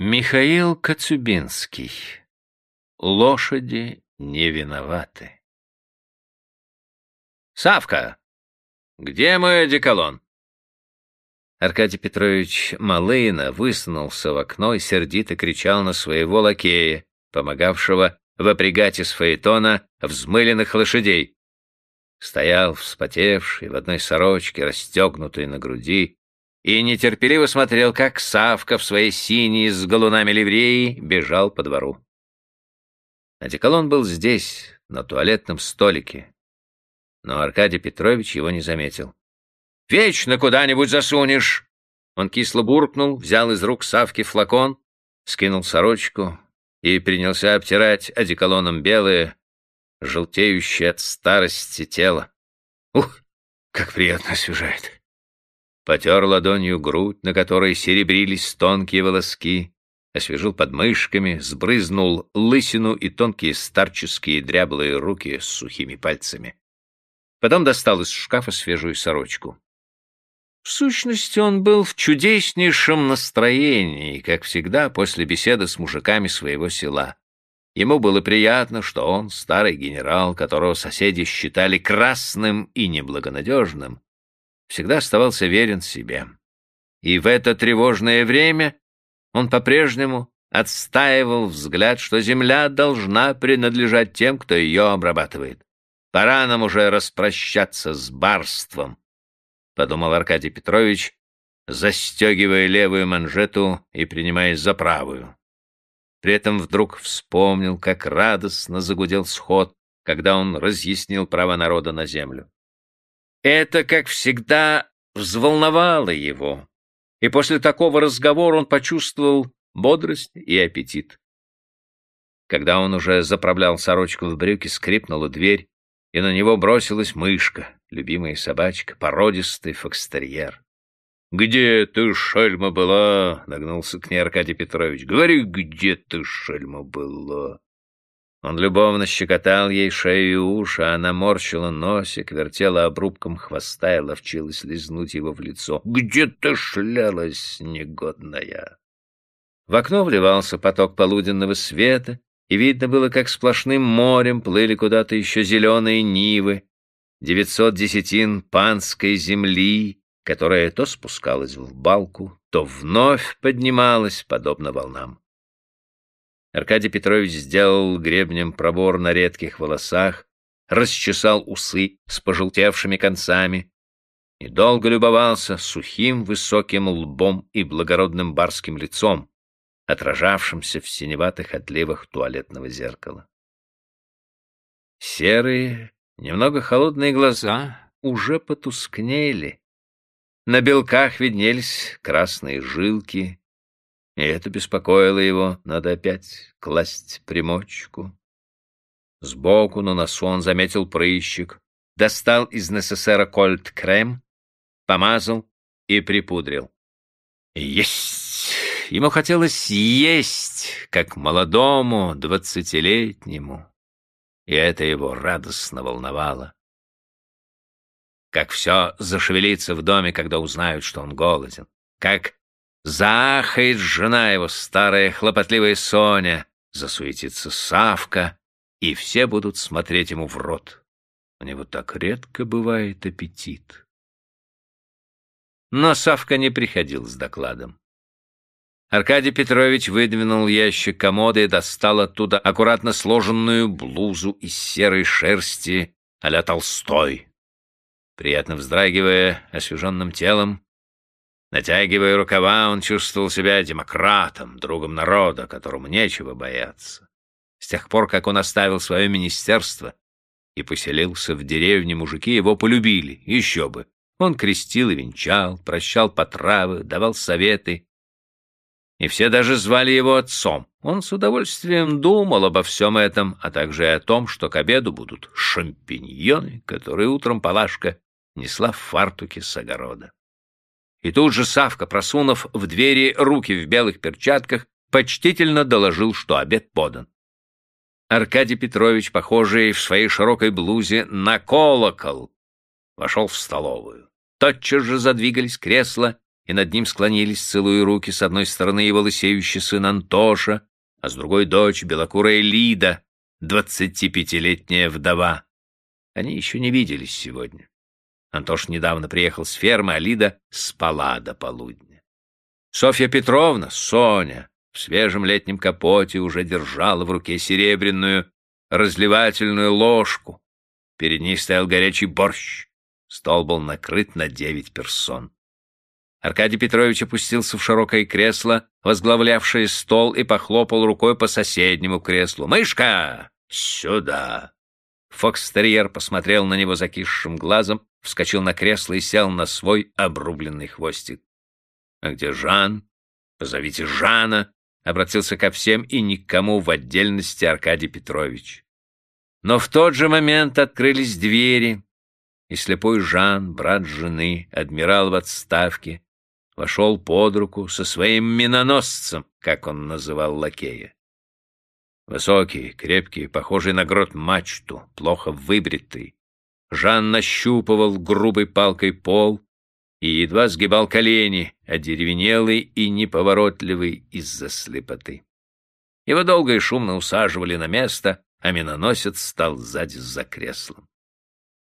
Михаил Коцюбинский. Лошади не виноваты. «Савка, где мой одеколон?» Аркадий Петрович Малына высунулся в окно и сердито кричал на своего лакея, помогавшего выпрягать из фаэтона взмыленных лошадей. Стоял вспотевший в одной сорочке, расстегнутой на груди, и нетерпеливо смотрел, как Савка в своей синей с галунами ливреи бежал по двору. Одеколон был здесь, на туалетном столике, но Аркадий Петрович его не заметил. «Вечно куда-нибудь засунешь!» Он кисло буркнул, взял из рук Савки флакон, скинул сорочку и принялся обтирать одеколоном белое, желтеющее от старости тело. Ух, как приятно освежает! Потер ладонью грудь, на которой серебрились тонкие волоски, освежил подмышками, сбрызнул лысину и тонкие старческие дряблые руки с сухими пальцами. Потом достал из шкафа свежую сорочку. В сущности, он был в чудеснейшем настроении, как всегда, после беседы с мужиками своего села. Ему было приятно, что он, старый генерал, которого соседи считали красным и неблагонадежным, всегда оставался верен себе. И в это тревожное время он по-прежнему отстаивал взгляд, что земля должна принадлежать тем, кто ее обрабатывает. Пора нам уже распрощаться с барством, — подумал Аркадий Петрович, застегивая левую манжету и принимаясь за правую. При этом вдруг вспомнил, как радостно загудел сход, когда он разъяснил право народа на землю. Это, как всегда, взволновало его, и после такого разговора он почувствовал бодрость и аппетит. Когда он уже заправлял сорочку в брюки, скрипнула дверь, и на него бросилась мышка, любимая собачка, породистый фокстерьер. — Где ты, шельма, была? — нагнулся к ней Аркадий Петрович. — Говори, где ты, шельма, была? Он любовно щекотал ей шею и уши, а она морщила носик, вертела обрубком хвоста и ловчилась лизнуть его в лицо. «Где ты шлялась, негодная?» В окно вливался поток полуденного света, и видно было, как сплошным морем плыли куда-то еще зеленые нивы, девятьсот десятин панской земли, которая то спускалась в балку, то вновь поднималась, подобно волнам. Аркадий Петрович сделал гребнем пробор на редких волосах, расчесал усы с пожелтевшими концами и долго любовался сухим высоким лбом и благородным барским лицом, отражавшимся в синеватых отливах туалетного зеркала. Серые, немного холодные глаза уже потускнели. На белках виднелись красные жилки, и это беспокоило его, надо опять класть примочку. Сбоку на носу он заметил прыщик, достал из НССР кольт-крем, помазал и припудрил. Есть! Ему хотелось есть, как молодому двадцатилетнему, и это его радостно волновало. Как все зашевелится в доме, когда узнают, что он голоден, как Заахает жена его, старая хлопотливая Соня, засуетится Савка, и все будут смотреть ему в рот. У него так редко бывает аппетит. Но Савка не приходил с докладом. Аркадий Петрович выдвинул ящик комода и достал оттуда аккуратно сложенную блузу из серой шерсти а Толстой. Приятно вздрагивая освеженным телом, Натягивая рукава, он чувствовал себя демократом, другом народа, которому нечего бояться. С тех пор, как он оставил свое министерство и поселился в деревне, мужики его полюбили, еще бы. Он крестил и венчал, прощал потравы, давал советы. И все даже звали его отцом. Он с удовольствием думал обо всем этом, а также и о том, что к обеду будут шампиньоны, которые утром Палашка несла в фартуке с огорода. И тут же Савка, просунув в двери руки в белых перчатках, почтительно доложил, что обед подан. Аркадий Петрович, похожий в своей широкой блузе на колокол, вошел в столовую. Тотчас же задвигались кресла, и над ним склонились, целуя руки, с одной стороны его лысеющий сын Антоша, а с другой дочь, белокурая Лида, двадцатипятилетняя вдова. Они еще не виделись сегодня. Антош недавно приехал с фермы, а Лида спала до полудня. Софья Петровна, Соня, в свежем летнем капоте уже держала в руке серебряную разливательную ложку. Перед ней стоял горячий борщ. Стол был накрыт на девять персон. Аркадий Петрович опустился в широкое кресло, возглавлявшее стол, и похлопал рукой по соседнему креслу. «Мышка! Сюда!» Фокстерьер посмотрел на него закисшим глазом, вскочил на кресло и сел на свой обрубленный хвостик. «А где Жан? Позовите Жана!» — обратился ко всем и никому в отдельности Аркадий Петрович. Но в тот же момент открылись двери, и слепой Жан, брат жены, адмирал в отставке, вошел под руку со своим миноносцем, как он называл лакея. Высокий, крепкий, похожий на грот мачту, плохо выбритый. Жан нащупывал грубой палкой пол и едва сгибал колени, одеревенелый и неповоротливый из-за слепоты. Его долго и шумно усаживали на место, а миноносец стал сзади за креслом.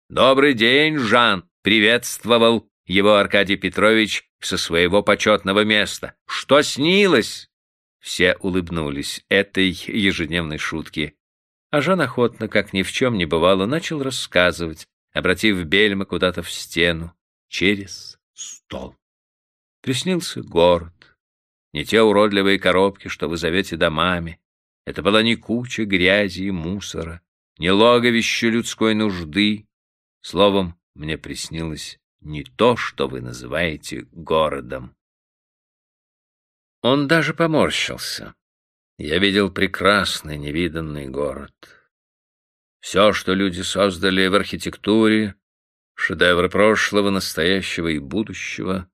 «Добрый день, Жан!» — приветствовал его Аркадий Петрович со своего почетного места. «Что снилось?» Все улыбнулись этой ежедневной шутке. А Жан охотно, как ни в чем не бывало, начал рассказывать, обратив бельма куда-то в стену, через стол. Приснился город. Не те уродливые коробки, что вы зовете домами. Это была не куча грязи и мусора, не логовище людской нужды. Словом, мне приснилось не то, что вы называете городом. Он даже поморщился. Я видел прекрасный, невиданный город. Все, что люди создали в архитектуре, шедевры прошлого, настоящего и будущего,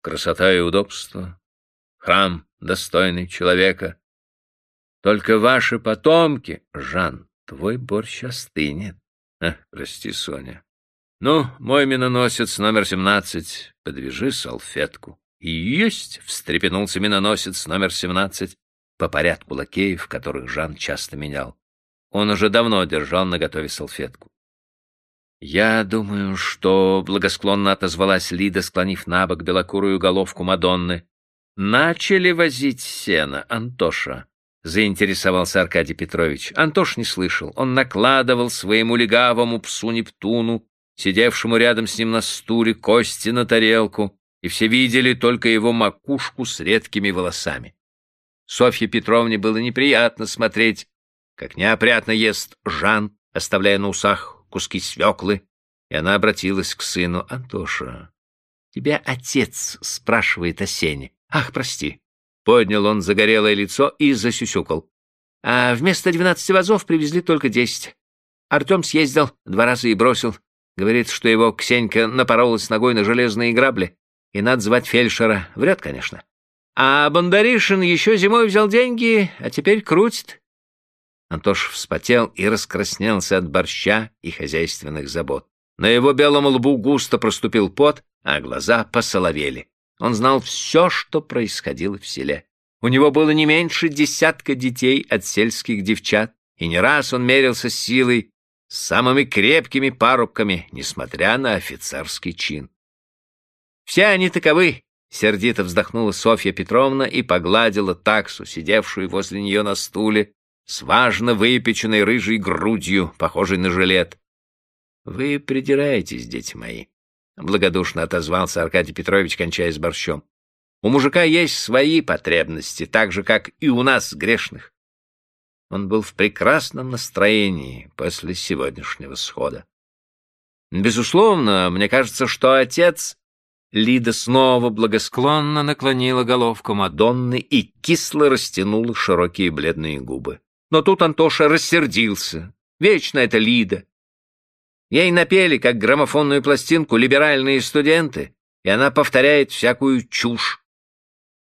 красота и удобство, храм, достойный человека. Только ваши потомки, Жан, твой борщ остынет. Эх, прости, Соня. Ну, мой миноносец номер семнадцать, подвяжи салфетку. «Есть!» — встрепенулся миноносец номер семнадцать по порядку лакеев, которых Жан часто менял. Он уже давно держал наготове салфетку. «Я думаю, что...» — благосклонно отозвалась Лида, склонив на бок белокурую головку Мадонны. «Начали возить сено, Антоша», — заинтересовался Аркадий Петрович. Антош не слышал. Он накладывал своему легавому псу Нептуну, сидевшему рядом с ним на стуле, кости на тарелку, и все видели только его макушку с редкими волосами. Софье Петровне было неприятно смотреть, как неопрятно ест Жан, оставляя на усах куски свеклы, и она обратилась к сыну. — Антоша, тебя отец спрашивает о сене. Ах, прости. Поднял он загорелое лицо и засюсюкал. А вместо двенадцати вазов привезли только десять. Артем съездил два раза и бросил. Говорит, что его Ксенька напоролась ногой на железные грабли и надо звать фельдшера. Врет, конечно. А Бондаришин еще зимой взял деньги, а теперь крутит. Антош вспотел и раскраснелся от борща и хозяйственных забот. На его белом лбу густо проступил пот, а глаза посоловели. Он знал все, что происходило в селе. У него было не меньше десятка детей от сельских девчат, и не раз он мерился силой с самыми крепкими парубками, несмотря на офицерский чин. Все они таковы, — сердито вздохнула Софья Петровна и погладила таксу, сидевшую возле нее на стуле, с важно выпеченной рыжей грудью, похожей на жилет. — Вы придираетесь, дети мои, — благодушно отозвался Аркадий Петрович, кончая с борщом. — У мужика есть свои потребности, так же, как и у нас, грешных. Он был в прекрасном настроении после сегодняшнего схода. Безусловно, мне кажется, что отец Лида снова благосклонно наклонила головку Мадонны и кисло растянула широкие бледные губы. Но тут Антоша рассердился. Вечно это Лида. Ей напели, как граммофонную пластинку, либеральные студенты, и она повторяет всякую чушь.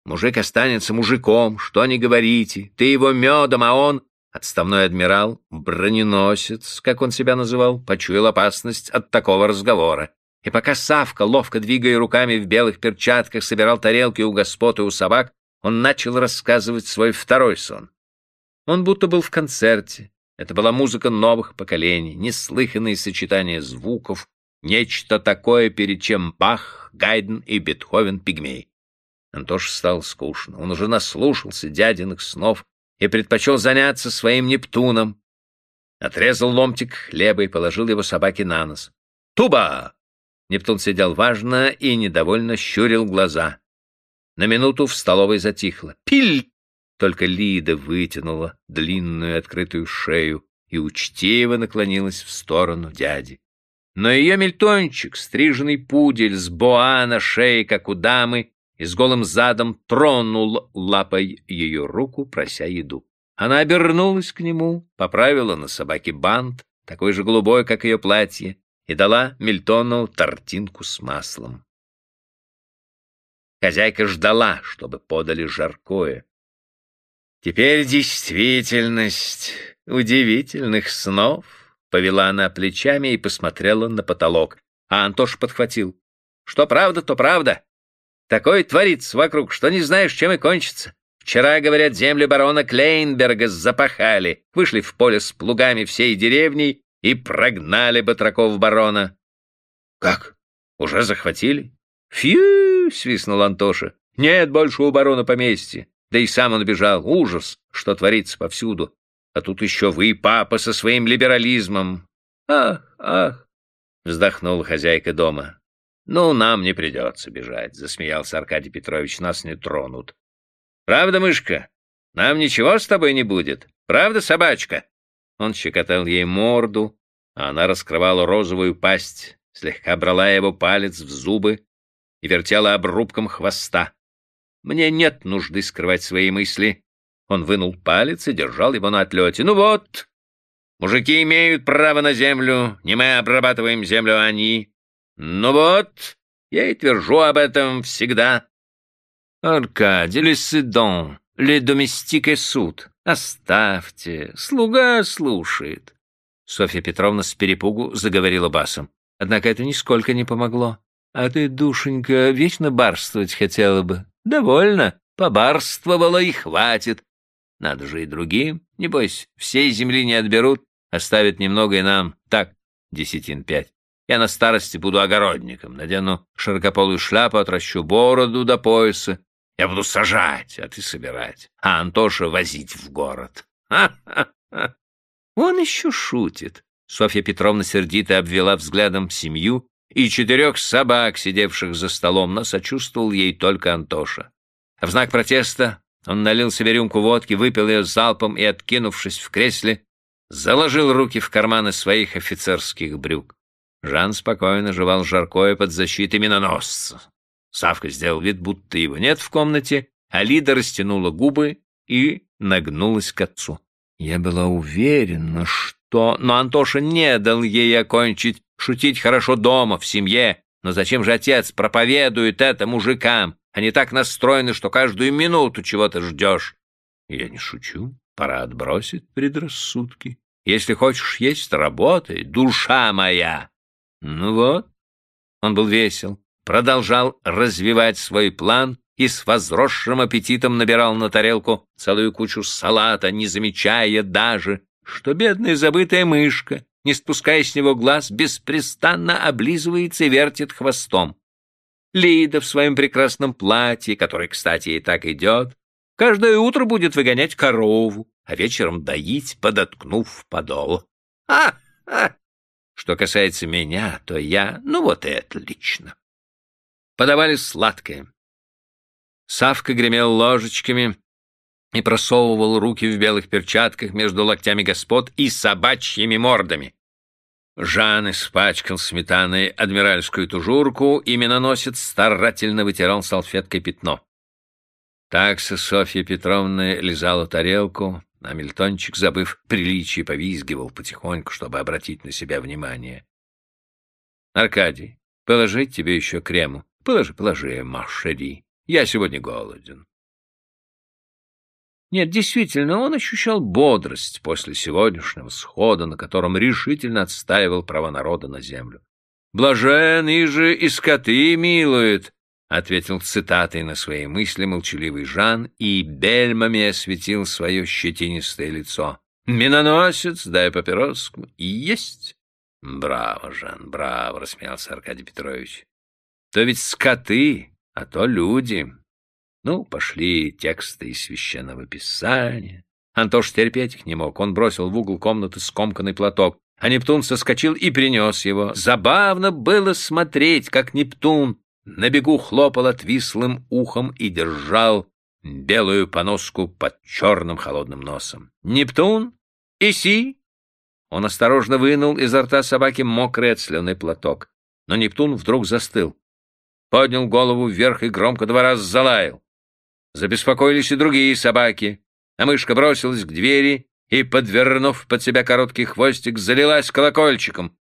Мужик останется мужиком, что не говорите. Ты его медом, а он, отставной адмирал, броненосец, как он себя называл, почуял опасность от такого разговора И пока Савка, ловко двигая руками в белых перчатках, собирал тарелки у господ и у собак, он начал рассказывать свой второй сон. Он будто был в концерте. Это была музыка новых поколений, неслыханные сочетания звуков, нечто такое, перед чем Бах, Гайден и Бетховен пигмей. Антош стал скучно. Он уже наслушался дядиных снов и предпочел заняться своим Нептуном. Отрезал ломтик хлеба и положил его собаке на нос. «Туба!» Нептун сидел важно и недовольно щурил глаза. На минуту в столовой затихло. «Пиль!» Только Лида вытянула длинную открытую шею и учтиво наклонилась в сторону дяди. Но ее мельтончик, стриженный пудель с боа на шее, как у дамы, и с голым задом тронул лапой ее руку, прося еду. Она обернулась к нему, поправила на собаке бант, такой же голубой, как ее платье, и дала Мильтону тортинку с маслом. Хозяйка ждала, чтобы подали жаркое. Теперь действительность удивительных снов, повела она плечами и посмотрела на потолок, а Антош подхватил. Что правда, то правда. Такое творится вокруг, что не знаешь, чем и кончится. Вчера, говорят, земли барона Клейнберга запахали, вышли в поле с плугами всей деревней и прогнали батраков барона. — Как? Уже захватили? — Фью! — свистнул Антоша. — Нет больше у барона поместья. Да и сам он бежал. Ужас, что творится повсюду. А тут еще вы, папа, со своим либерализмом. Ах, ах! — вздохнула хозяйка дома. «Ну, нам не придется бежать», — засмеялся Аркадий Петрович, — «нас не тронут». «Правда, мышка? Нам ничего с тобой не будет? Правда, собачка?» Он щекотал ей морду, а она раскрывала розовую пасть, слегка брала его палец в зубы и вертела обрубком хвоста. «Мне нет нужды скрывать свои мысли». Он вынул палец и держал его на отлете. «Ну вот, мужики имеют право на землю, не мы обрабатываем землю, а они. Ну вот, я и твержу об этом всегда. Аркадий, седон, le domestique суд. Оставьте, слуга слушает. Софья Петровна с перепугу заговорила басом. Однако это нисколько не помогло. А ты, душенька, вечно барствовать хотела бы. Довольно, побарствовала и хватит. Надо же и другим. Небось, всей земли не отберут, оставят немного и нам. Так, десятин пять. Я на старости буду огородником, надену широкополую шляпу, отращу бороду до пояса. Я буду сажать, а ты собирать, а Антоша возить в город. Ха-ха-ха! Он еще шутит. Софья Петровна сердито обвела взглядом семью и четырех собак, сидевших за столом, но сочувствовал ей только Антоша. В знак протеста он налил себе рюмку водки, выпил ее залпом и, откинувшись в кресле, заложил руки в карманы своих офицерских брюк. Жан спокойно жевал жаркое под защитой миноносца. Савка сделал вид, будто его нет в комнате, а Лида растянула губы и нагнулась к отцу. Я была уверена, что... Но Антоша не дал ей окончить. Шутить хорошо дома, в семье. Но зачем же отец проповедует это мужикам? Они так настроены, что каждую минуту чего-то ждешь. Я не шучу. Пора отбросить предрассудки. Если хочешь есть, работай, душа моя. Ну вот. Он был весел, продолжал развивать свой план и с возросшим аппетитом набирал на тарелку целую кучу салата, не замечая даже, что бедная забытая мышка, не спуская с него глаз, беспрестанно облизывается и вертит хвостом. Лида в своем прекрасном платье, которое, кстати, и так идет, каждое утро будет выгонять корову, а вечером доить, подоткнув подол. А, а, что касается меня, то я... Ну вот и отлично. Подавали сладкое. Савка гремел ложечками и просовывал руки в белых перчатках между локтями господ и собачьими мордами. Жан испачкал сметаной адмиральскую тужурку, и миноносец старательно вытирал салфеткой пятно. Такса Софья Петровна лизала тарелку, а Мильтончик, забыв приличие, повизгивал потихоньку, чтобы обратить на себя внимание. — Аркадий, положить тебе еще крему? Положи, положи, Машери. Я сегодня голоден. Нет, действительно, он ощущал бодрость после сегодняшнего схода, на котором решительно отстаивал права народа на землю. Блажен же и скоты милует, — ответил цитатой на свои мысли молчаливый Жан и бельмами осветил свое щетинистое лицо. «Миноносец, дай папироску. Есть!» «Браво, Жан, браво!» — рассмеялся Аркадий Петрович. «То ведь скоты, а то люди. Ну, пошли тексты из священного писания». Антош терпеть их не мог. Он бросил в угол комнаты скомканный платок, а Нептун соскочил и принес его. Забавно было смотреть, как Нептун на бегу хлопал отвислым ухом и держал белую поноску под черным холодным носом. «Нептун? Иси!» Он осторожно вынул изо рта собаки мокрый от слюны платок. Но Нептун вдруг застыл. Поднял голову вверх и громко два раза залаял. Забеспокоились и другие собаки, а мышка бросилась к двери и, подвернув под себя короткий хвостик, залилась колокольчиком.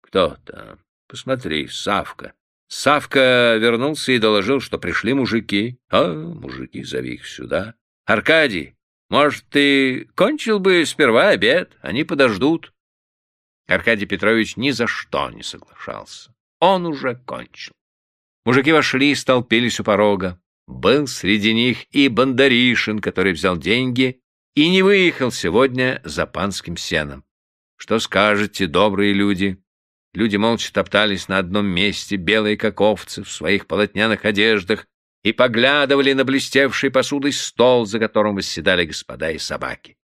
«Кто там? Посмотри, Савка!» Савка вернулся и доложил, что пришли мужики. А, мужики, зови их сюда. Аркадий, может, ты кончил бы сперва обед? Они подождут. Аркадий Петрович ни за что не соглашался. Он уже кончил. Мужики вошли и столпились у порога. Был среди них и Бондаришин, который взял деньги и не выехал сегодня за панским сеном. Что скажете, добрые люди? Люди молча топтались на одном месте, белые как овцы, в своих полотняных одеждах, и поглядывали на блестевший посудой стол, за которым восседали господа и собаки.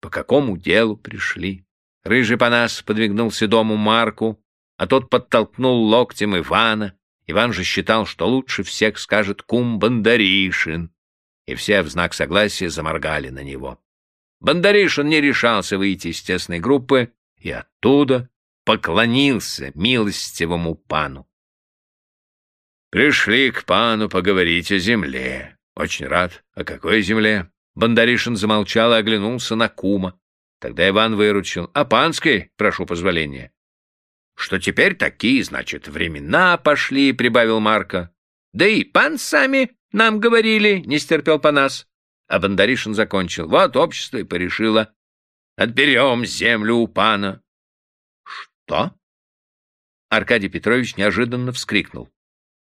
По какому делу пришли? Рыжий Панас подвигнул седому Марку, а тот подтолкнул локтем Ивана. Иван же считал, что лучше всех скажет кум Бондаришин, и все в знак согласия заморгали на него. Бондаришин не решался выйти из тесной группы, и оттуда поклонился милостивому пану. «Пришли к пану поговорить о земле. Очень рад. О какой земле?» Бондаришин замолчал и оглянулся на кума. Тогда Иван выручил. «О панской, прошу позволения». «Что теперь такие, значит, времена пошли», — прибавил Марко. «Да и пан сами нам говорили», — не стерпел по нас. А Бондаришин закончил. «Вот общество и порешило. Отберем землю у пана. «Что?» Аркадий Петрович неожиданно вскрикнул.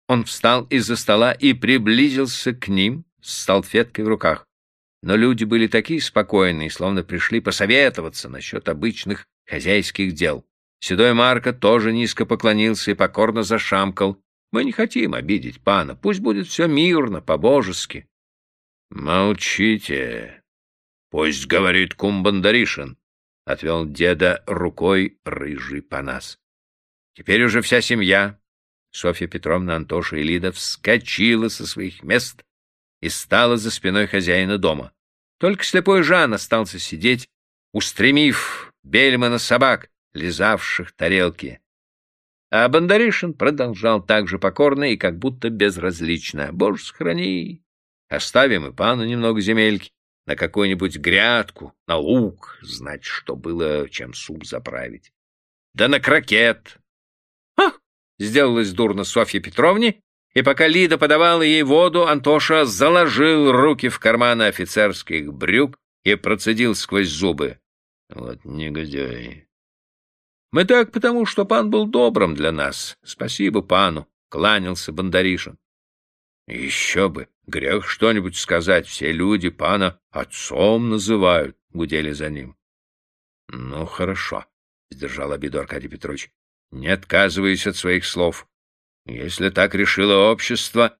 Он встал из-за стола и приблизился к ним с салфеткой в руках. Но люди были такие спокойные, словно пришли посоветоваться насчет обычных хозяйских дел. Седой Марко тоже низко поклонился и покорно зашамкал. «Мы не хотим обидеть пана, пусть будет все мирно, по-божески». «Молчите, пусть говорит кум Бандаришин», — отвел деда рукой рыжий Панас. Теперь уже вся семья, Софья Петровна, Антоша и Лида, вскочила со своих мест и стала за спиной хозяина дома. Только слепой Жан остался сидеть, устремив бельмана собак, лизавших тарелки. А Бондаришин продолжал так же покорно и как будто безразлично. «Боже, сохрани! Оставим и пану немного земельки на какую-нибудь грядку, на лук, знать, что было, чем суп заправить. Да на крокет. Ах! Сделалось дурно Софье Петровне, и пока Лида подавала ей воду, Антоша заложил руки в карманы офицерских брюк и процедил сквозь зубы. Вот негодяй. Мы так потому, что пан был добрым для нас. Спасибо пану, — кланялся Бондаришин. Еще бы, грех что-нибудь сказать, все люди пана отцом называют, — гудели за ним. — Ну, хорошо, — сдержал обиду Аркадий Петрович, — не отказываясь от своих слов. Если так решило общество...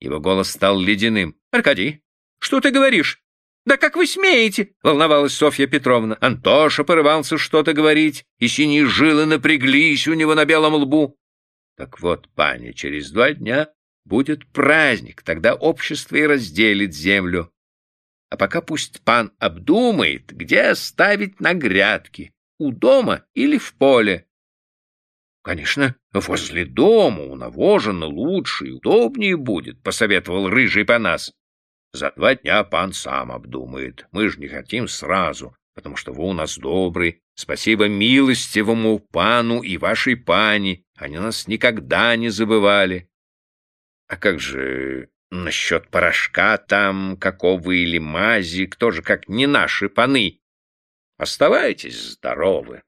Его голос стал ледяным. — Аркадий, что ты говоришь? «Да как вы смеете?» — волновалась Софья Петровна. Антоша порывался что-то говорить, и синие жилы напряглись у него на белом лбу. Так вот, паня, через два дня Будет праздник, тогда общество и разделит землю. А пока пусть пан обдумает, где ставить на грядки, у дома или в поле. Конечно, возле дома у навожено лучше и удобнее будет, — посоветовал рыжий панас. За два дня пан сам обдумает. Мы же не хотим сразу, потому что вы у нас добрый. Спасибо милостивому пану и вашей пани. Они нас никогда не забывали. А как же насчет порошка там какого или мази, кто же как не наши паны? Оставайтесь здоровы.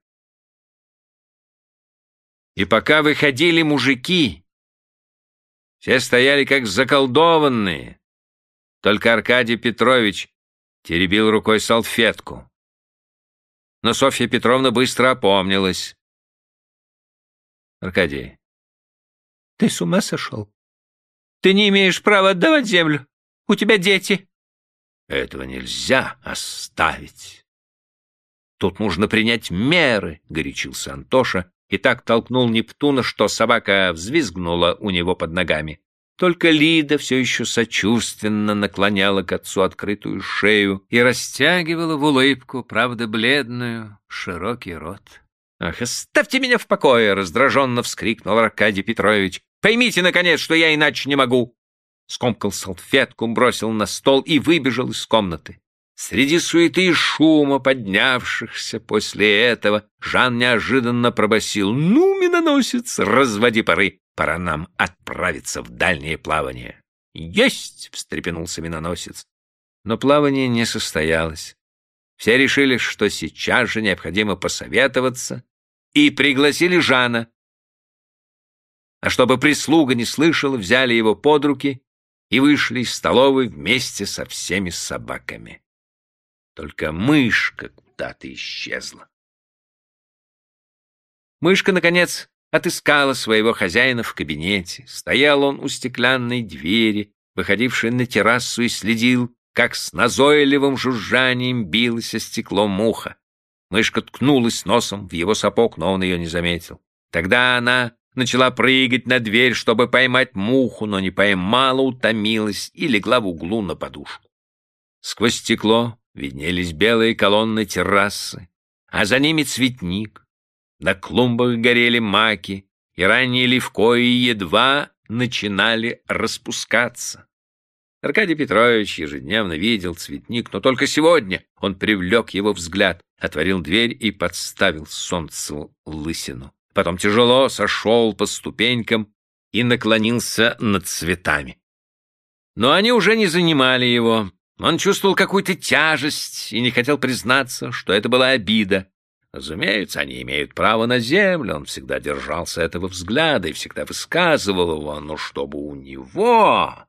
И пока выходили мужики, все стояли как заколдованные. Только Аркадий Петрович теребил рукой салфетку. Но Софья Петровна быстро опомнилась. Аркадий, ты с ума сошел? Ты не имеешь права отдавать землю. У тебя дети. Этого нельзя оставить. Тут нужно принять меры, — горячился Антоша и так толкнул Нептуна, что собака взвизгнула у него под ногами. Только Лида все еще сочувственно наклоняла к отцу открытую шею и растягивала в улыбку, правда, бледную, широкий рот. «Ах, оставьте меня в покое!» — раздраженно вскрикнул Аркадий Петрович. «Поймите, наконец, что я иначе не могу!» Скомкал салфетку, бросил на стол и выбежал из комнаты. Среди суеты и шума, поднявшихся после этого, Жан неожиданно пробасил: «Ну, миноносец, разводи пары, пора нам отправиться в дальнее плавание». «Есть!» — встрепенулся миноносец. Но плавание не состоялось. Все решили, что сейчас же необходимо посоветоваться, и пригласили Жана. А чтобы прислуга не слышала, взяли его под руки и вышли из столовой вместе со всеми собаками. Только мышка куда-то исчезла. Мышка, наконец, отыскала своего хозяина в кабинете. Стоял он у стеклянной двери, выходившей на террасу, и следил, как с назойливым жужжанием билось о стекло муха. Мышка ткнулась носом в его сапог, но он ее не заметил. Тогда она начала прыгать на дверь, чтобы поймать муху, но не поймала, утомилась и легла в углу на подушку. Сквозь стекло виднелись белые колонны террасы, а за ними цветник. На клумбах горели маки, и ранние левкои едва начинали распускаться. Аркадий Петрович ежедневно видел цветник, но только сегодня он привлек его взгляд, отворил дверь и подставил солнцу лысину. Потом тяжело сошел по ступенькам и наклонился над цветами. Но они уже не занимали его. Он чувствовал какую-то тяжесть и не хотел признаться, что это была обида. Разумеется, они имеют право на землю, он всегда держался этого взгляда и всегда высказывал его, но чтобы у него...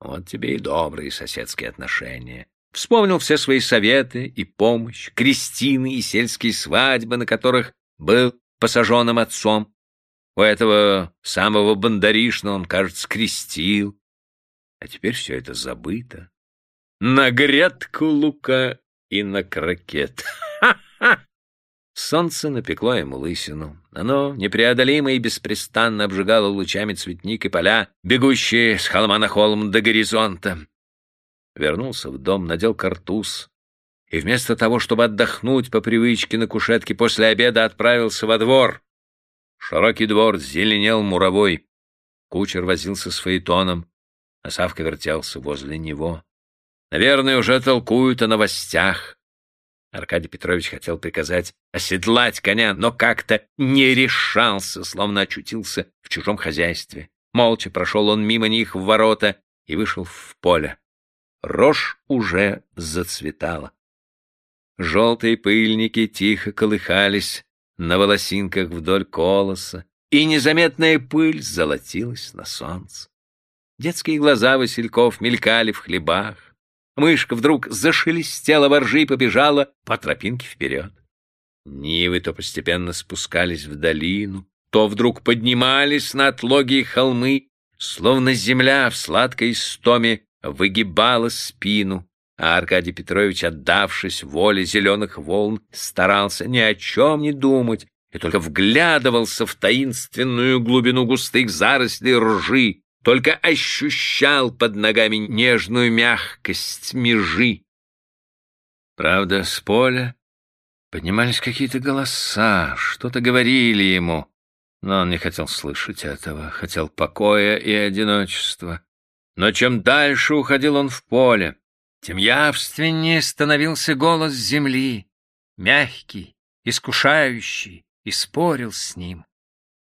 Вот тебе и добрые соседские отношения. Вспомнил все свои советы и помощь, крестины и сельские свадьбы, на которых был посаженным отцом. У этого самого бандаришна он, кажется, крестил. А теперь все это забыто на грядку лука и на крокет. Солнце напекло ему лысину. Оно непреодолимо и беспрестанно обжигало лучами цветник и поля, бегущие с холма на холм до горизонта. Вернулся в дом, надел картуз и вместо того, чтобы отдохнуть по привычке на кушетке после обеда, отправился во двор. Широкий двор зеленел муровой. Кучер возился с фаэтоном, а Савка вертелся возле него. Наверное, уже толкуют о новостях. Аркадий Петрович хотел приказать оседлать коня, но как-то не решался, словно очутился в чужом хозяйстве. Молча прошел он мимо них в ворота и вышел в поле. Рожь уже зацветала. Желтые пыльники тихо колыхались на волосинках вдоль колоса, и незаметная пыль золотилась на солнце. Детские глаза Васильков мелькали в хлебах. Мышка вдруг зашелестела воржи и побежала по тропинке вперед. Нивы то постепенно спускались в долину, то вдруг поднимались на отлогие холмы, словно земля в сладкой стоме выгибала спину, а Аркадий Петрович, отдавшись воле зеленых волн, старался ни о чем не думать и только вглядывался в таинственную глубину густых зарослей ржи, только ощущал под ногами нежную мягкость межи. Правда, с поля поднимались какие-то голоса, что-то говорили ему, но он не хотел слышать этого, хотел покоя и одиночества. Но чем дальше уходил он в поле, тем явственнее становился голос земли, мягкий, искушающий, и спорил с ним.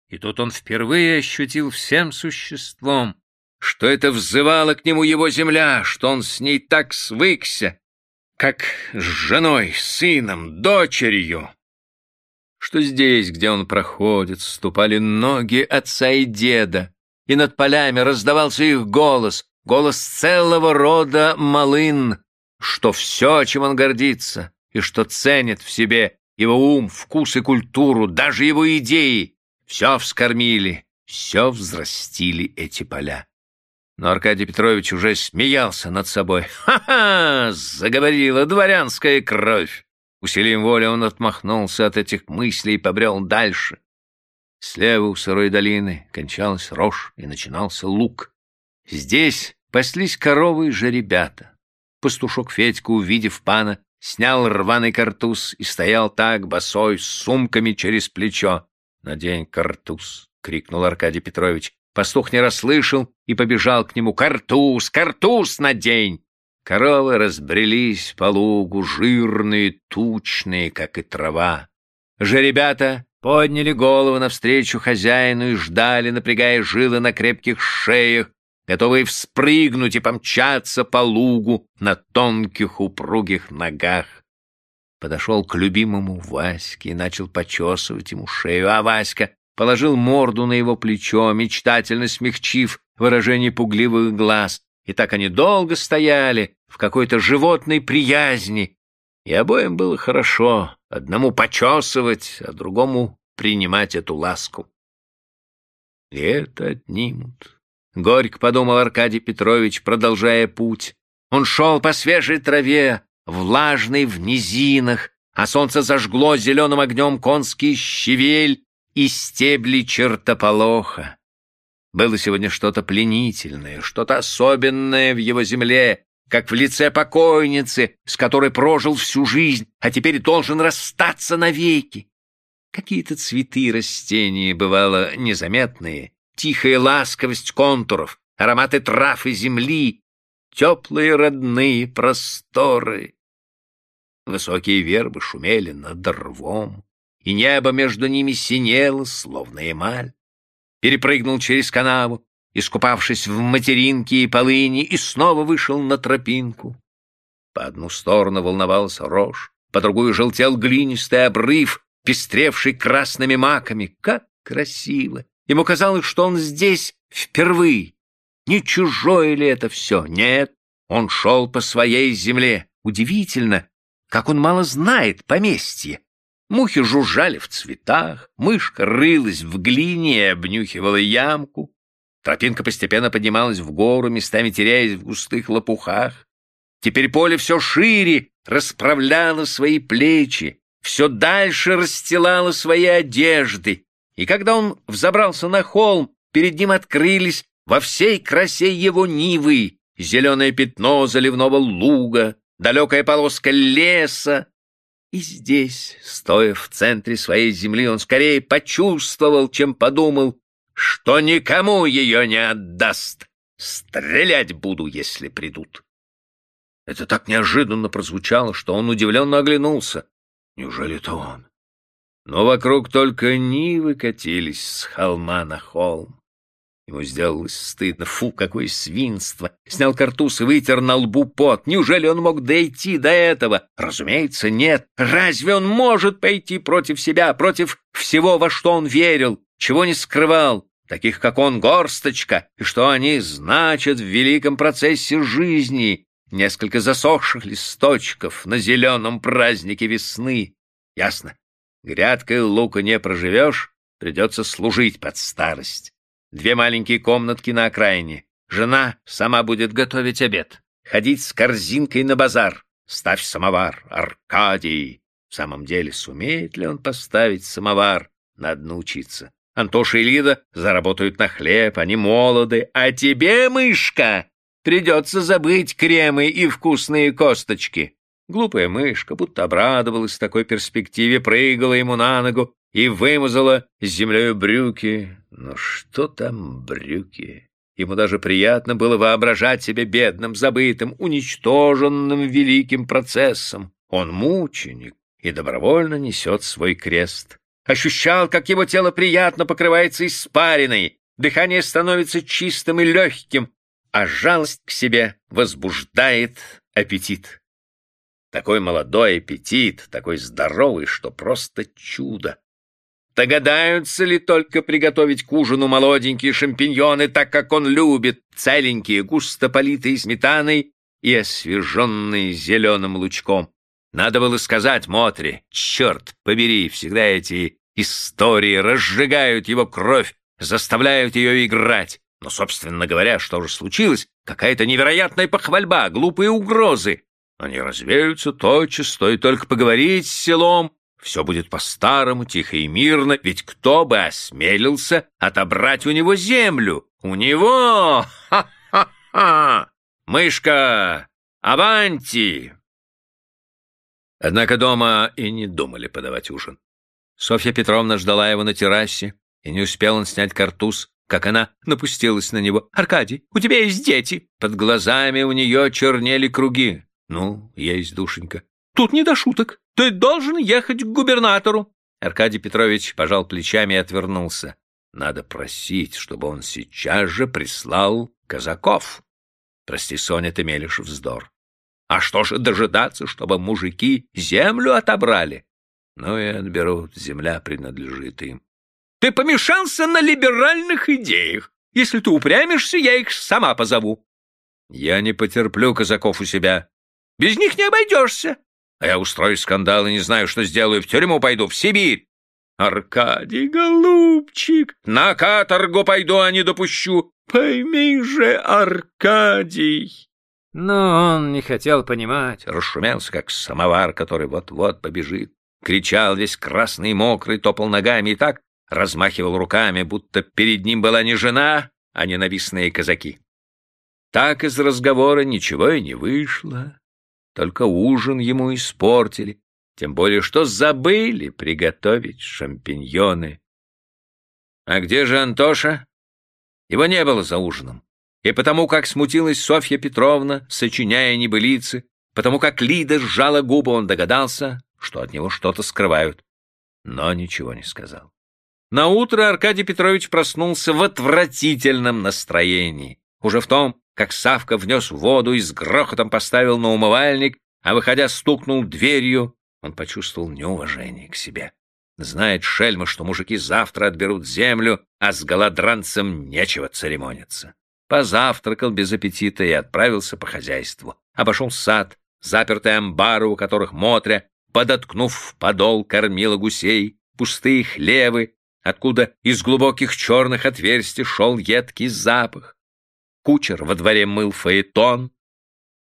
И тут он впервые ощутил всем существом, что это взывала к нему его земля, что он с ней так свыкся, как с женой, сыном, дочерью. что здесь, где он проходит, ступали ноги отца и деда, и над полями раздавался их голос, голос целого рода малын, что все, чем он гордится, и что ценит в себе его ум, вкус и культуру, даже его идеи, все вскормили, все взрастили эти поля. Но Аркадий Петрович уже смеялся над собой. «Ха-ха!» — заговорила дворянская кровь. Усилием воли он отмахнулся от этих мыслей и побрел дальше. Слева у сырой долины кончалась рожь и начинался луг. Здесь паслись коровы и жеребята. Пастушок Федька, увидев пана, снял рваный картуз и стоял так, босой, с сумками через плечо. «Надень картуз!» — крикнул Аркадий Петрович. Пастух не расслышал и побежал к нему. «Картуз! Картуз надень!» Коровы разбрелись по лугу, жирные, тучные, как и трава. Жеребята подняли голову навстречу хозяину и ждали, напрягая жилы на крепких шеях, готовые вспрыгнуть и помчаться по лугу на тонких упругих ногах. Подошел к любимому Ваське и начал почесывать ему шею, а Васька положил морду на его плечо, мечтательно смягчив выражение пугливых глаз. И так они долго стояли в какой-то животной приязни, и обоим было хорошо, одному почесывать, а другому принимать эту ласку. И это отнимут. Горько подумал Аркадий Петрович, продолжая путь. Он шел по свежей траве, влажной в низинах, а солнце зажгло зеленым огнем конский щевель и стебли чертополоха. Было сегодня что-то пленительное, что-то особенное в его земле, как в лице покойницы, с которой прожил всю жизнь, а теперь должен расстаться навеки. Какие-то цветы и растения, бывало, незаметные, тихая ласковость контуров, ароматы трав и земли, теплые родные просторы. Высокие вербы шумели над рвом, и небо между ними синело, словно эмаль. Перепрыгнул через канаву, искупавшись в материнке и полыни, и снова вышел на тропинку. По одну сторону волновался рожь, по другую желтел глинистый обрыв, пестревший красными маками. Как красиво! Ему казалось, что он здесь впервые. Не чужое ли это все? Нет, он шел по своей земле. Удивительно, как он мало знает поместье. Мухи жужжали в цветах, мышка рылась в глине и обнюхивала ямку. Тропинка постепенно поднималась в гору, местами теряясь в густых лопухах. Теперь поле все шире расправляло свои плечи, все дальше расстилало свои одежды, и когда он взобрался на холм, перед ним открылись во всей красе его нивы зеленое пятно заливного луга, далекая полоска леса. И здесь, стоя в центре своей земли, он скорее почувствовал, чем подумал, что никому ее не отдаст. Стрелять буду, если придут. Это так неожиданно прозвучало, что он удивленно оглянулся. Неужели это он? Но вокруг только нивы катились с холма на холм. Ему сделалось стыдно. Фу, какое свинство! Снял картуз и вытер на лбу пот. Неужели он мог дойти до этого? Разумеется, нет. Разве он может пойти против себя, против всего, во что он верил, чего не скрывал? Таких, как он, горсточка, и что они значат в великом процессе жизни. Несколько засохших листочков на зеленом празднике весны. Ясно, Грядкой лука не проживешь, придется служить под старость. Две маленькие комнатки на окраине. Жена сама будет готовить обед. Ходить с корзинкой на базар. Ставь самовар, Аркадий. В самом деле, сумеет ли он поставить самовар? Надо научиться. Антоша и Лида заработают на хлеб, они молоды. А тебе, мышка, придется забыть кремы и вкусные косточки. Глупая мышка будто обрадовалась такой перспективе, прыгала ему на ногу и вымазала с землей брюки. Но что там брюки? Ему даже приятно было воображать себя бедным, забытым, уничтоженным великим процессом. Он мученик и добровольно несет свой крест. Ощущал, как его тело приятно покрывается испариной, дыхание становится чистым и легким, а жалость к себе возбуждает аппетит. Такой молодой аппетит, такой здоровый, что просто чудо. Догадаются ли только приготовить к ужину молоденькие шампиньоны, так как он любит, целенькие, густо политые сметаной и освеженные зеленым лучком. Надо было сказать Мотре, черт побери, всегда эти истории разжигают его кровь, заставляют ее играть. Но, собственно говоря, что же случилось? Какая-то невероятная похвальба, глупые угрозы. Они развеются тотчас, стоит только поговорить с селом. Все будет по-старому, тихо и мирно, ведь кто бы осмелился отобрать у него землю? У него! Ха-ха-ха! Мышка! Аванти! Однако дома и не думали подавать ужин. Софья Петровна ждала его на террасе, и не успел он снять картуз, как она напустилась на него. «Аркадий, у тебя есть дети!» Под глазами у нее чернели круги. «Ну, есть, душенька». «Тут не до шуток. Ты должен ехать к губернатору». Аркадий Петрович пожал плечами и отвернулся. «Надо просить, чтобы он сейчас же прислал казаков». «Прости, Соня, ты мелешь вздор». «А что же дожидаться, чтобы мужики землю отобрали?» «Ну и отберут, земля принадлежит им». Ты помешался на либеральных идеях. Если ты упрямишься, я их сама позову. Я не потерплю казаков у себя. Без них не обойдешься. А я устрою скандал и не знаю, что сделаю. В тюрьму пойду, в Сибирь. Аркадий, голубчик, на каторгу пойду, а не допущу. Пойми же, Аркадий. Но он не хотел понимать, расшумелся, как самовар, который вот-вот побежит. Кричал весь красный и мокрый, топал ногами и так размахивал руками, будто перед ним была не жена, а ненавистные казаки. Так из разговора ничего и не вышло, только ужин ему испортили, тем более что забыли приготовить шампиньоны. А где же Антоша? Его не было за ужином. И потому как смутилась Софья Петровна, сочиняя небылицы, потому как Лида сжала губы, он догадался, что от него что-то скрывают, но ничего не сказал. На утро Аркадий Петрович проснулся в отвратительном настроении. Уже в том, как Савка внес воду и с грохотом поставил на умывальник, а, выходя, стукнул дверью, он почувствовал неуважение к себе. Знает шельма, что мужики завтра отберут землю, а с голодранцем нечего церемониться. Позавтракал без аппетита и отправился по хозяйству. Обошел сад, запертые амбары, у которых Мотря, подоткнув в подол, кормила гусей, пустые хлевы, откуда из глубоких черных отверстий шел едкий запах. Кучер во дворе мыл фаэтон,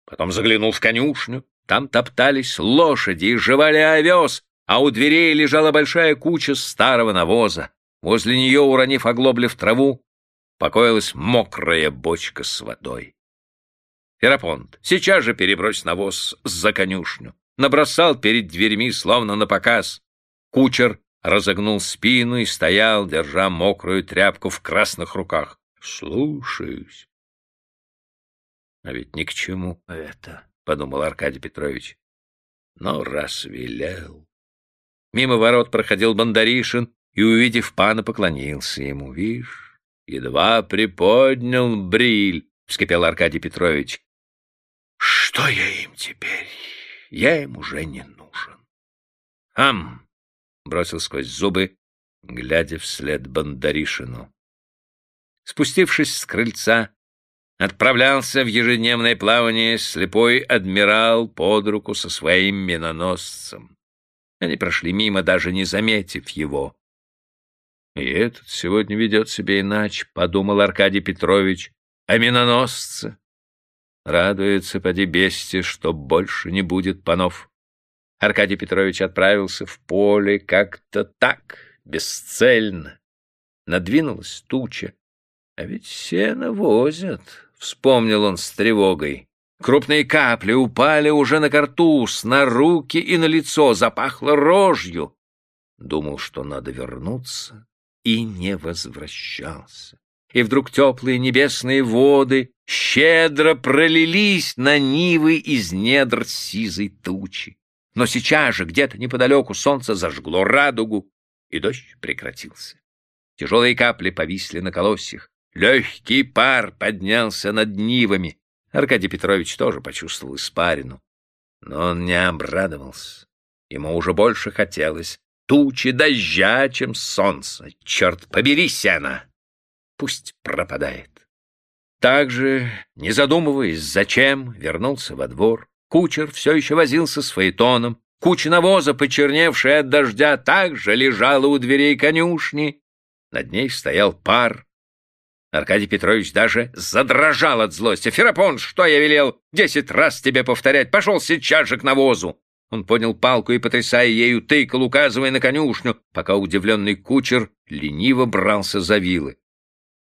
потом заглянул в конюшню, там топтались лошади и жевали овес, а у дверей лежала большая куча старого навоза. Возле нее, уронив оглобли в траву, покоилась мокрая бочка с водой. Ферапонт сейчас же перебрось навоз за конюшню, набросал перед дверьми, словно на показ. Кучер разогнул спину и стоял, держа мокрую тряпку в красных руках. «Слушаюсь». «А ведь ни к чему это», — подумал Аркадий Петрович. «Но раз велел...» Мимо ворот проходил Бондаришин и, увидев пана, поклонился ему. «Вишь, едва приподнял бриль», — вскипел Аркадий Петрович. «Что я им теперь? Я им уже не нужен». «Ам!» бросил сквозь зубы, глядя вслед Бондаришину. Спустившись с крыльца, отправлялся в ежедневное плавание слепой адмирал под руку со своим миноносцем. Они прошли мимо, даже не заметив его. «И этот сегодня ведет себя иначе», — подумал Аркадий Петрович, — «а миноносцы?» Радуется, поди бести, что больше не будет панов. Аркадий Петрович отправился в поле как-то так, бесцельно. Надвинулась туча. А ведь сено возят, — вспомнил он с тревогой. Крупные капли упали уже на картуз, на руки и на лицо, запахло рожью. Думал, что надо вернуться, и не возвращался. И вдруг теплые небесные воды щедро пролились на нивы из недр сизой тучи. Но сейчас же где-то неподалеку солнце зажгло радугу, и дождь прекратился. Тяжелые капли повисли на колосьях. Легкий пар поднялся над нивами. Аркадий Петрович тоже почувствовал испарину. Но он не обрадовался. Ему уже больше хотелось тучи дождя, чем солнце. Черт побери, сена! Пусть пропадает. Также, не задумываясь, зачем, вернулся во двор. Кучер все еще возился с фаэтоном. Куча навоза, почерневшая от дождя, также лежала у дверей конюшни. Над ней стоял пар. Аркадий Петрович даже задрожал от злости. «Ферапон, что я велел? Десять раз тебе повторять! Пошел сейчас же к навозу!» Он поднял палку и, потрясая ею, тыкал, указывая на конюшню, пока удивленный кучер лениво брался за вилы.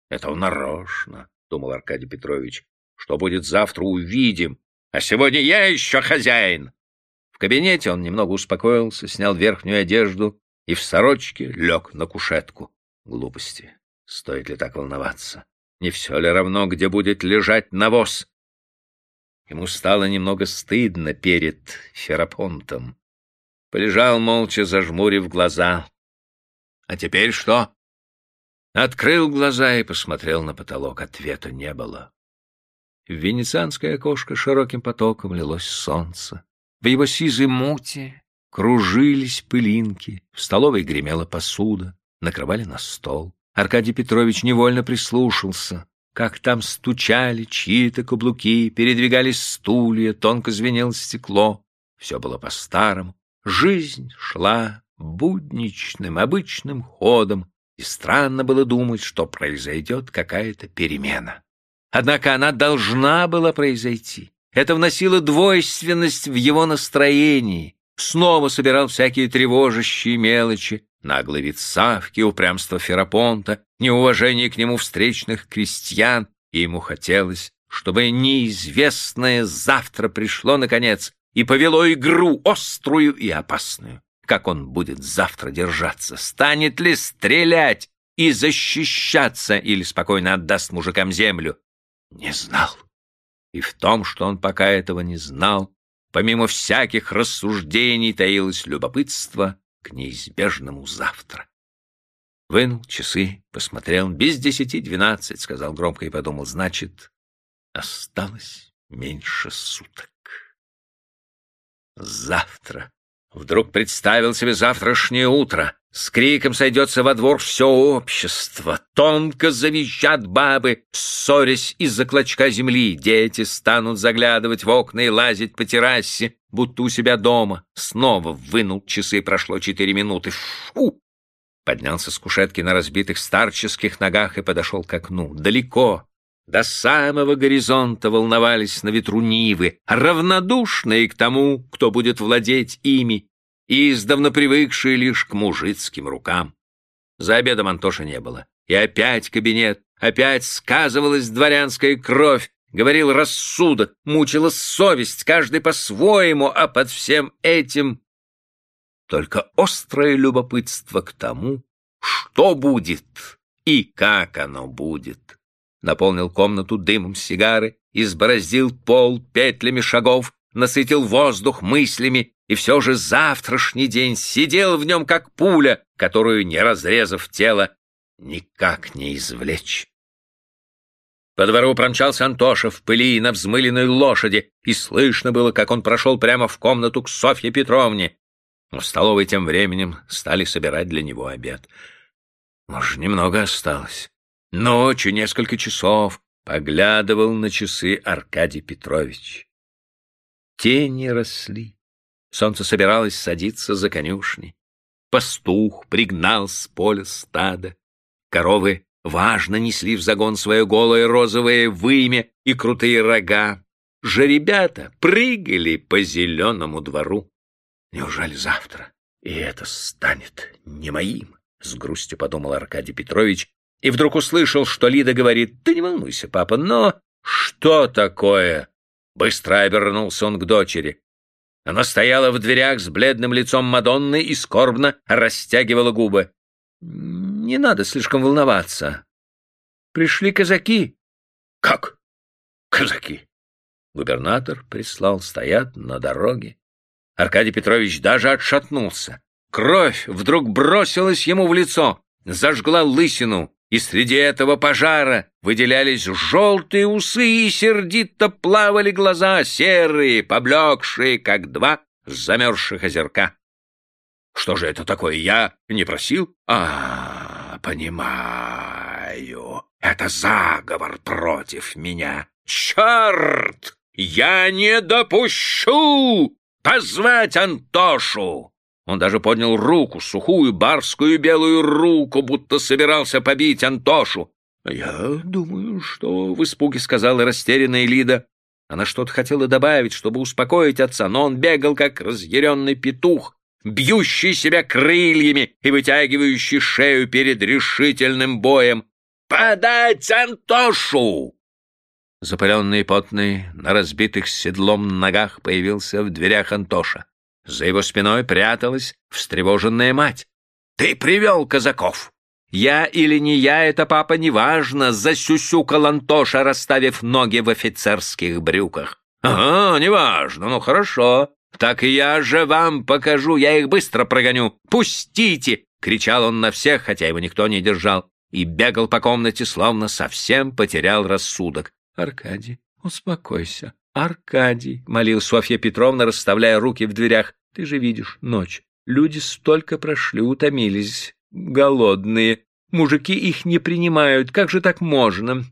«Это он нарочно», — думал Аркадий Петрович. «Что будет завтра, увидим. А сегодня я еще хозяин!» В кабинете он немного успокоился, снял верхнюю одежду и в сорочке лег на кушетку. Глупости. Стоит ли так волноваться? Не все ли равно, где будет лежать навоз? Ему стало немного стыдно перед Ферапонтом. Полежал молча, зажмурив глаза. А теперь что? Открыл глаза и посмотрел на потолок. Ответа не было. В венецианское окошко широким потоком лилось солнце. В его сизой муте кружились пылинки, в столовой гремела посуда, накрывали на стол. Аркадий Петрович невольно прислушался как там стучали чьи-то каблуки, передвигались стулья, тонко звенело стекло. Все было по-старому. Жизнь шла будничным, обычным ходом, и странно было думать, что произойдет какая-то перемена. Однако она должна была произойти. Это вносило двойственность в его настроении, снова собирал всякие тревожащие мелочи, наглый вид Савки, упрямство Ферапонта, неуважение к нему встречных крестьян, и ему хотелось, чтобы неизвестное завтра пришло, наконец, и повело игру острую и опасную. Как он будет завтра держаться? Станет ли стрелять и защищаться или спокойно отдаст мужикам землю? Не знал. И в том, что он пока этого не знал, помимо всяких рассуждений таилось любопытство к неизбежному завтра. Вынул часы, посмотрел. Без десяти двенадцать, сказал громко и подумал. Значит, осталось меньше суток. Завтра. Вдруг представил себе завтрашнее утро. С криком сойдется во двор все общество. Тонко завизжат бабы, ссорясь из-за клочка земли. Дети станут заглядывать в окна и лазить по террасе, будто у себя дома. Снова вынул часы, прошло четыре минуты. Фу! Поднялся с кушетки на разбитых старческих ногах и подошел к окну. Далеко, до самого горизонта волновались на ветру нивы, равнодушные к тому, кто будет владеть ими, издавна привыкшие лишь к мужицким рукам. За обедом Антоша не было. И опять кабинет, опять сказывалась дворянская кровь, говорил рассудок, мучила совесть, каждый по-своему, а под всем этим только острое любопытство к тому, что будет и как оно будет. Наполнил комнату дымом сигары, избороздил пол петлями шагов, насытил воздух мыслями, и все же завтрашний день сидел в нем как пуля, которую, не разрезав тело, никак не извлечь. По двору промчался Антоша в пыли на взмыленной лошади, и слышно было, как он прошел прямо в комнату к Софье Петровне. В столовой тем временем стали собирать для него обед. Может, немного осталось. Ночью несколько часов поглядывал на часы Аркадий Петрович. Тени росли. Солнце собиралось садиться за конюшни. Пастух пригнал с поля стада. Коровы важно несли в загон свое голое розовое вымя и крутые рога. Жеребята прыгали по зеленому двору. Неужели завтра? И это станет не моим, — с грустью подумал Аркадий Петрович, и вдруг услышал, что Лида говорит, «Да не волнуйся, папа, но...» «Что такое?» Быстро обернулся он к дочери. Она стояла в дверях с бледным лицом Мадонны и скорбно растягивала губы. «Не надо слишком волноваться. Пришли казаки». «Как? Казаки?» Губернатор прислал, стоят на дороге. Аркадий Петрович даже отшатнулся. Кровь вдруг бросилась ему в лицо, зажгла лысину, и среди этого пожара выделялись желтые усы и сердито плавали глаза, серые, поблекшие, как два замерзших озерка. Что же это такое? Я не просил? А, понимаю. Это заговор против меня. Черт! Я не допущу позвать Антошу! Он даже поднял руку, сухую, барскую белую руку, будто собирался побить Антошу. — Я думаю, что в испуге сказала растерянная Лида. Она что-то хотела добавить, чтобы успокоить отца, но он бегал, как разъяренный петух, бьющий себя крыльями и вытягивающий шею перед решительным боем. «Подать Антошу!» Запаленный и потный, на разбитых седлом ногах появился в дверях Антоша. За его спиной пряталась встревоженная мать. «Ты привел казаков!» «Я или не я, это, папа, неважно», — засюсюкал Антоша, расставив ноги в офицерских брюках. «Ага, неважно, ну хорошо. Так я же вам покажу, я их быстро прогоню. Пустите!» — кричал он на всех, хотя его никто не держал, и бегал по комнате, словно совсем потерял рассудок. «Аркадий, успокойся, «Аркадий», — молил Софья Петровна, расставляя руки в дверях, — «ты же видишь, ночь. Люди столько прошли, утомились, голодные. Мужики их не принимают, как же так можно?»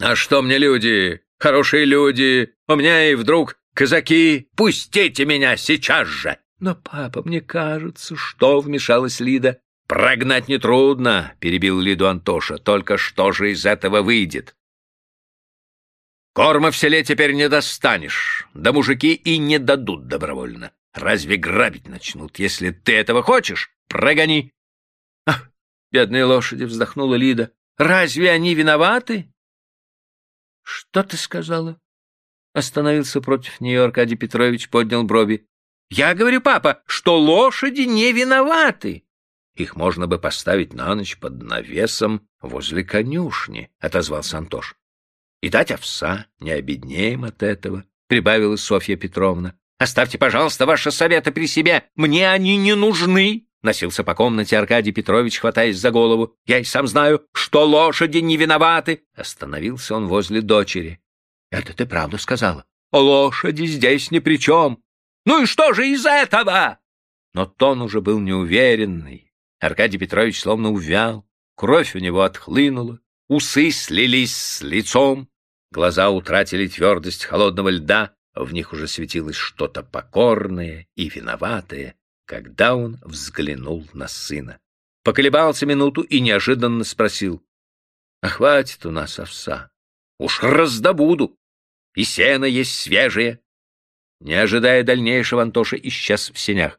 «А что мне люди? Хорошие люди. У меня и вдруг казаки. Пустите меня сейчас же!» «Но, папа, мне кажется, что...» — вмешалась Лида. «Прогнать нетрудно», — перебил Лиду Антоша. «Только что же из этого выйдет?» Корма в селе теперь не достанешь, да мужики и не дадут добровольно. Разве грабить начнут? Если ты этого хочешь, прогони. Ах, бедные лошади, вздохнула Лида. Разве они виноваты? Что ты сказала? Остановился против нее Аркадий Петрович, поднял брови. Я говорю, папа, что лошади не виноваты. Их можно бы поставить на ночь под навесом возле конюшни, — отозвался Антош. И дать овса, не обеднеем от этого, — прибавила Софья Петровна. — Оставьте, пожалуйста, ваши советы при себе. Мне они не нужны. Носился по комнате Аркадий Петрович, хватаясь за голову. Я и сам знаю, что лошади не виноваты. Остановился он возле дочери. — Это ты правду сказала. Лошади здесь ни при чем. Ну и что же из этого? Но тон уже был неуверенный. Аркадий Петрович словно увял. Кровь у него отхлынула. Усы слились с лицом, глаза утратили твердость холодного льда, в них уже светилось что-то покорное и виноватое, когда он взглянул на сына. Поколебался минуту и неожиданно спросил. — А хватит у нас овса. Уж раздобуду. И сено есть свежее. Не ожидая дальнейшего, Антоша исчез в сенях.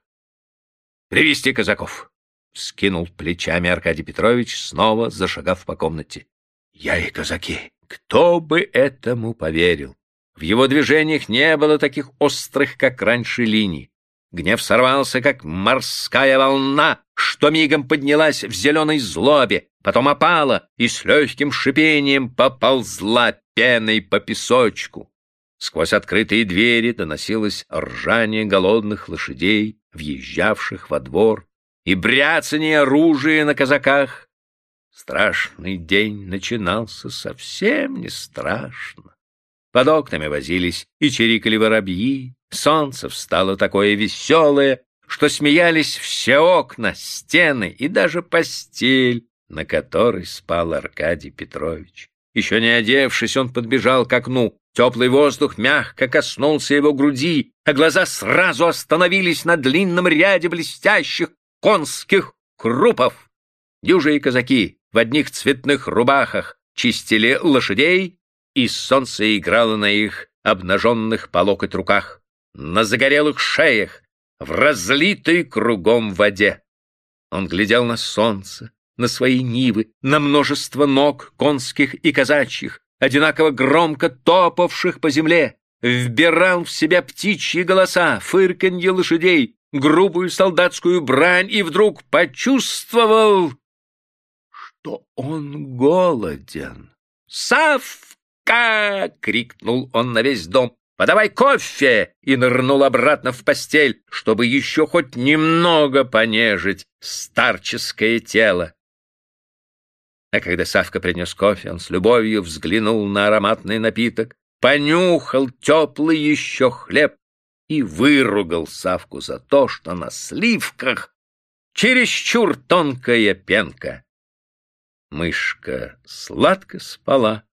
— Привести казаков! — скинул плечами Аркадий Петрович, снова зашагав по комнате. Я и казаки. Кто бы этому поверил? В его движениях не было таких острых, как раньше, линий. Гнев сорвался, как морская волна, что мигом поднялась в зеленой злобе, потом опала и с легким шипением поползла пеной по песочку. Сквозь открытые двери доносилось ржание голодных лошадей, въезжавших во двор, и бряцание оружия на казаках, Страшный день начинался совсем не страшно. Под окнами возились и чирикали воробьи, солнце встало такое веселое, что смеялись все окна, стены и даже постель, на которой спал Аркадий Петрович. Еще не одевшись, он подбежал к окну. Теплый воздух мягко коснулся его груди, а глаза сразу остановились на длинном ряде блестящих конских крупов. Дюжие казаки в одних цветных рубахах чистили лошадей, и солнце играло на их обнаженных по локоть руках, на загорелых шеях, в разлитой кругом воде. Он глядел на солнце, на свои нивы, на множество ног конских и казачьих, одинаково громко топавших по земле, вбирал в себя птичьи голоса, фырканье лошадей, грубую солдатскую брань и вдруг почувствовал, что он голоден. «Савка!» — крикнул он на весь дом. «Подавай кофе!» и нырнул обратно в постель, чтобы еще хоть немного понежить старческое тело. А когда Савка принес кофе, он с любовью взглянул на ароматный напиток, понюхал теплый еще хлеб и выругал Савку за то, что на сливках чересчур тонкая пенка. Мышка сладко спала,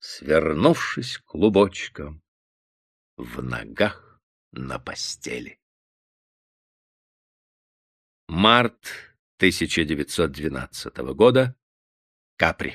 свернувшись клубочком в ногах на постели. Март 1912 года Capri.